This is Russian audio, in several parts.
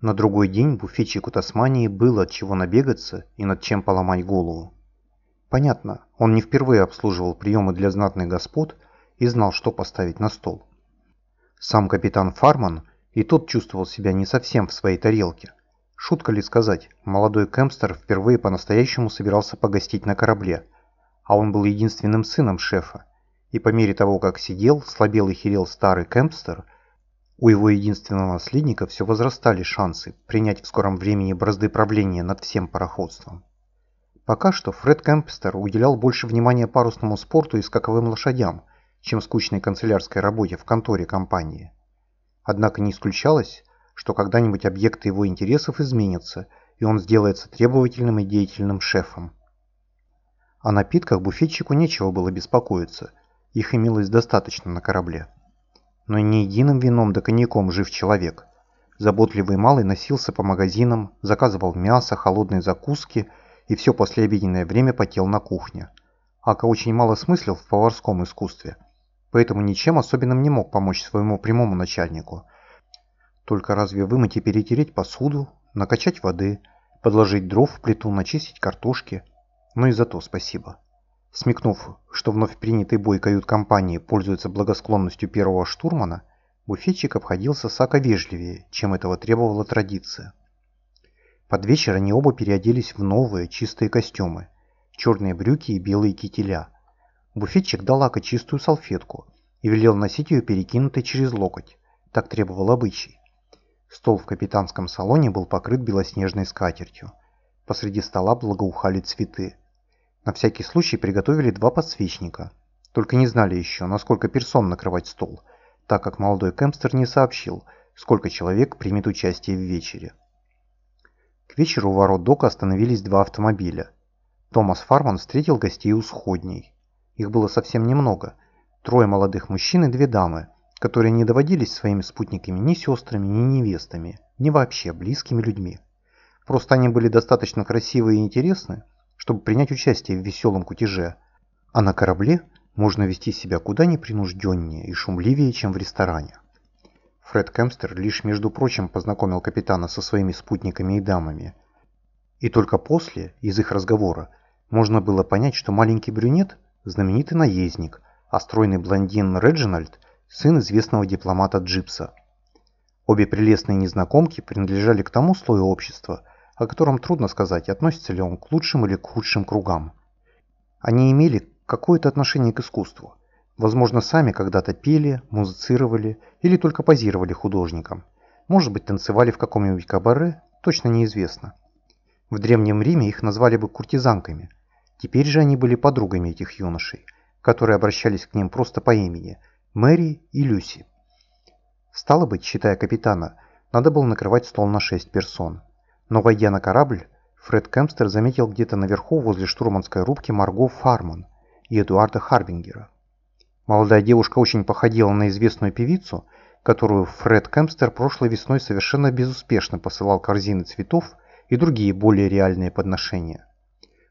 На другой день буфетчику Тасмании было от чего набегаться и над чем поломать голову. Понятно, он не впервые обслуживал приемы для знатных господ и знал, что поставить на стол. Сам капитан Фарман и тот чувствовал себя не совсем в своей тарелке. Шутка ли сказать, молодой Кемпстер впервые по-настоящему собирался погостить на корабле, а он был единственным сыном шефа, и по мере того, как сидел, слабел и херел старый Кемпстер, у его единственного наследника все возрастали шансы принять в скором времени бразды правления над всем пароходством. Пока что Фред Кемпстер уделял больше внимания парусному спорту и скаковым лошадям, чем скучной канцелярской работе в конторе компании. Однако не исключалось, что когда-нибудь объекты его интересов изменятся, и он сделается требовательным и деятельным шефом. О напитках буфетчику нечего было беспокоиться, их имелось достаточно на корабле. Но не единым вином да коньяком жив человек. Заботливый малый носился по магазинам, заказывал мясо, холодные закуски – и все послеобеденное время потел на кухне. Ака очень мало смыслил в поварском искусстве, поэтому ничем особенным не мог помочь своему прямому начальнику. Только разве вымыть и перетереть посуду, накачать воды, подложить дров в плиту, начистить картошки. Ну и за то спасибо. Смекнув, что вновь принятый бой кают-компании пользуется благосклонностью первого штурмана, буфетчик обходился Сака вежливее, чем этого требовала традиция. Под вечер они оба переоделись в новые чистые костюмы, черные брюки и белые кителя. Буфетчик дал Ака чистую салфетку и велел носить ее перекинутой через локоть, так требовал обычай. Стол в капитанском салоне был покрыт белоснежной скатертью. Посреди стола благоухали цветы. На всякий случай приготовили два подсвечника. Только не знали еще, на сколько персон накрывать стол, так как молодой кемпстер не сообщил, сколько человек примет участие в вечере. К вечеру у ворот дока остановились два автомобиля. Томас Фарман встретил гостей у сходней. Их было совсем немного. Трое молодых мужчин и две дамы, которые не доводились своими спутниками ни сестрами, ни невестами, ни вообще близкими людьми. Просто они были достаточно красивы и интересны, чтобы принять участие в веселом кутеже, а на корабле можно вести себя куда непринужденнее и шумливее, чем в ресторане. Фред Кемстер лишь между прочим познакомил капитана со своими спутниками и дамами. И только после, из их разговора, можно было понять, что маленький брюнет – знаменитый наездник, а стройный блондин Реджинальд – сын известного дипломата Джипса. Обе прелестные незнакомки принадлежали к тому слою общества, о котором трудно сказать, относится ли он к лучшим или к худшим кругам. Они имели какое-то отношение к искусству, Возможно, сами когда-то пели, музицировали или только позировали художникам. Может быть, танцевали в каком-нибудь кабаре, точно неизвестно. В Древнем Риме их назвали бы куртизанками. Теперь же они были подругами этих юношей, которые обращались к ним просто по имени – Мэри и Люси. Стало быть, считая капитана, надо было накрывать стол на шесть персон. Но войдя на корабль, Фред Кемпстер заметил где-то наверху возле штурманской рубки Марго Фарман и Эдуарда Харбингера. Молодая девушка очень походила на известную певицу, которую Фред Кемпстер прошлой весной совершенно безуспешно посылал корзины цветов и другие более реальные подношения.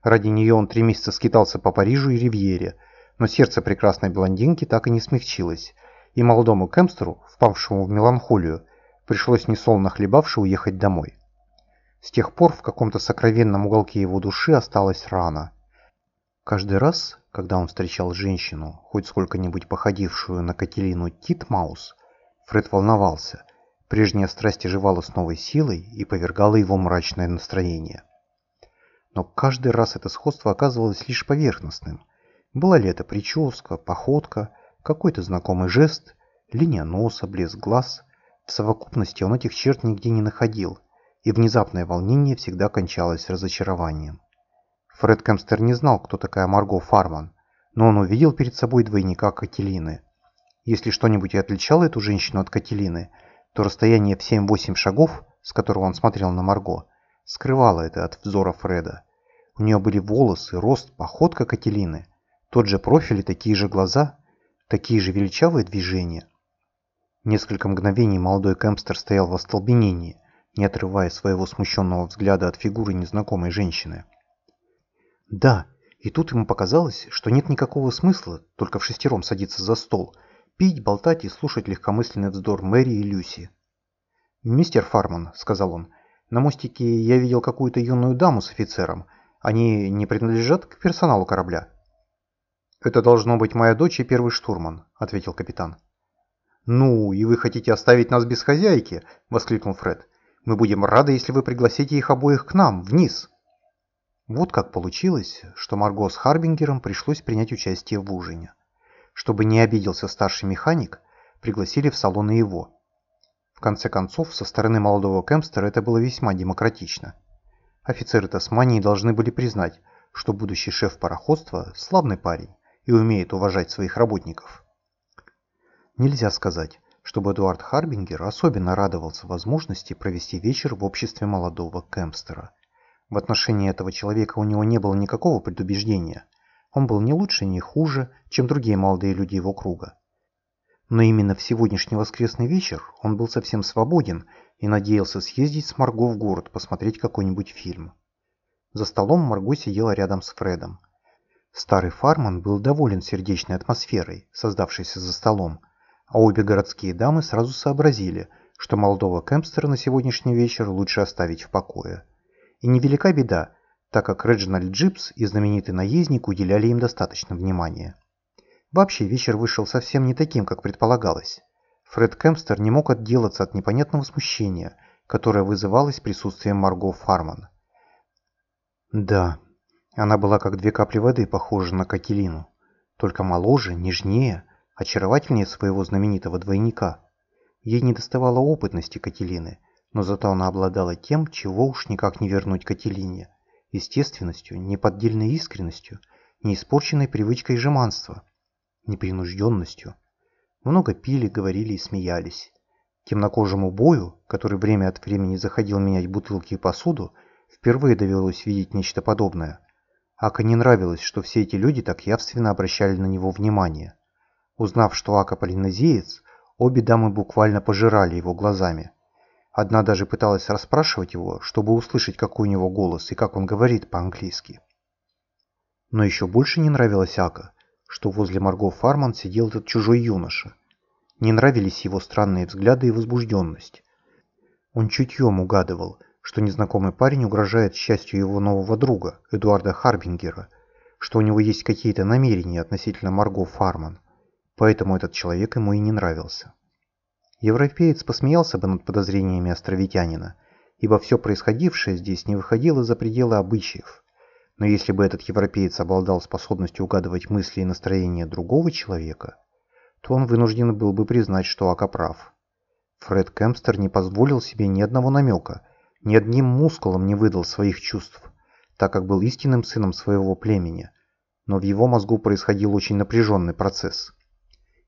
Ради нее он три месяца скитался по Парижу и Ривьере, но сердце прекрасной блондинки так и не смягчилось, и молодому Кемпстеру, впавшему в меланхолию, пришлось несолоно хлебавши уехать домой. С тех пор в каком-то сокровенном уголке его души осталась рана. Каждый раз, когда он встречал женщину, хоть сколько-нибудь походившую на Кателину Титмаус, Фред волновался. Прежняя страсть оживала с новой силой и повергала его в мрачное настроение. Но каждый раз это сходство оказывалось лишь поверхностным. Была ли это прическа, походка, какой-то знакомый жест, линия носа, блеск глаз. В совокупности он этих черт нигде не находил, и внезапное волнение всегда кончалось разочарованием. Фред Кемстер не знал, кто такая Марго Фарман, но он увидел перед собой двойника Кателины. Если что-нибудь и отличало эту женщину от Кателины, то расстояние в 7-8 шагов, с которого он смотрел на Марго, скрывало это от взора Фреда. У нее были волосы, рост, походка Кателины, тот же профиль и такие же глаза, такие же величавые движения. Несколько мгновений молодой Кемпстер стоял в остолбенении, не отрывая своего смущенного взгляда от фигуры незнакомой женщины. Да, и тут ему показалось, что нет никакого смысла только в шестером садиться за стол, пить, болтать и слушать легкомысленный вздор Мэри и Люси. «Мистер Фарман», — сказал он, — «на мостике я видел какую-то юную даму с офицером. Они не принадлежат к персоналу корабля?» «Это должно быть моя дочь и первый штурман», — ответил капитан. «Ну, и вы хотите оставить нас без хозяйки?» — воскликнул Фред. «Мы будем рады, если вы пригласите их обоих к нам, вниз». Вот как получилось, что Марго с Харбингером пришлось принять участие в ужине. Чтобы не обиделся старший механик, пригласили в салон и его. В конце концов, со стороны молодого Кемстера это было весьма демократично. Офицеры Тасмании должны были признать, что будущий шеф пароходства – славный парень и умеет уважать своих работников. Нельзя сказать, чтобы Эдуард Харбингер особенно радовался возможности провести вечер в обществе молодого Кемпстера. В отношении этого человека у него не было никакого предубеждения. Он был не лучше, не хуже, чем другие молодые люди его круга. Но именно в сегодняшний воскресный вечер он был совсем свободен и надеялся съездить с Марго в город посмотреть какой-нибудь фильм. За столом Марго сидела рядом с Фредом. Старый фарман был доволен сердечной атмосферой, создавшейся за столом, а обе городские дамы сразу сообразили, что молодого Кемпстера на сегодняшний вечер лучше оставить в покое. И невелика беда, так как Реджинальд Джипс и знаменитый наездник уделяли им достаточно внимания. Вообще вечер вышел совсем не таким, как предполагалось. Фред Кемпстер не мог отделаться от непонятного смущения, которое вызывалось присутствием Марго Фарман. Да, она была как две капли воды похожа на Кателину, только моложе, нежнее, очаровательнее своего знаменитого двойника. Ей не доставало опытности Кателины, но зато она обладала тем, чего уж никак не вернуть Кателине – естественностью, неподдельной искренностью, неиспорченной привычкой жеманства, непринужденностью. Много пили, говорили и смеялись. Темнокожему бою, который время от времени заходил менять бутылки и посуду, впервые довелось видеть нечто подобное. Ака не нравилось, что все эти люди так явственно обращали на него внимание. Узнав, что Ака полинезиец, обе дамы буквально пожирали его глазами. Одна даже пыталась расспрашивать его, чтобы услышать, какой у него голос и как он говорит по-английски. Но еще больше не нравилось Ака, что возле Марго Фарман сидел этот чужой юноша. Не нравились его странные взгляды и возбужденность. Он чутьем угадывал, что незнакомый парень угрожает счастью его нового друга, Эдуарда Харбингера, что у него есть какие-то намерения относительно Марго Фарман поэтому этот человек ему и не нравился. Европеец посмеялся бы над подозрениями островитянина, ибо все происходившее здесь не выходило за пределы обычаев. Но если бы этот европеец обладал способностью угадывать мысли и настроения другого человека, то он вынужден был бы признать, что Ака прав. Фред Кемпстер не позволил себе ни одного намека, ни одним мускулом не выдал своих чувств, так как был истинным сыном своего племени, но в его мозгу происходил очень напряженный процесс –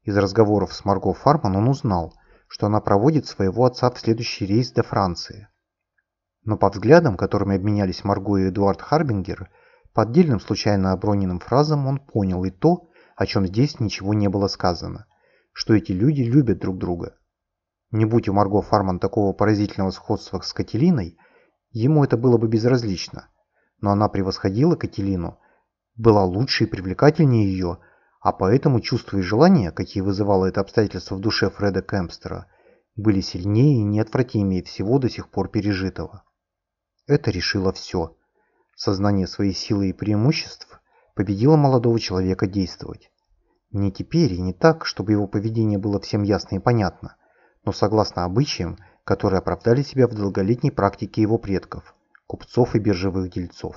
из разговоров с Марго Фарман он узнал, что она проводит своего отца в следующий рейс до Франции. Но по взглядам, которыми обменялись Марго и Эдуард Харбингер, по отдельным случайно оброненным фразам он понял и то, о чем здесь ничего не было сказано, что эти люди любят друг друга. Не будь у Марго Фарман такого поразительного сходства с Кателиной, ему это было бы безразлично. Но она превосходила Кателину, была лучше и привлекательнее ее, а поэтому чувства и желания, какие вызывало это обстоятельство в душе Фреда Кемпстера, были сильнее и неотвратимее всего до сих пор пережитого. Это решило все. Сознание своей силы и преимуществ победило молодого человека действовать. Не теперь и не так, чтобы его поведение было всем ясно и понятно, но согласно обычаям, которые оправдали себя в долголетней практике его предков, купцов и биржевых дельцов.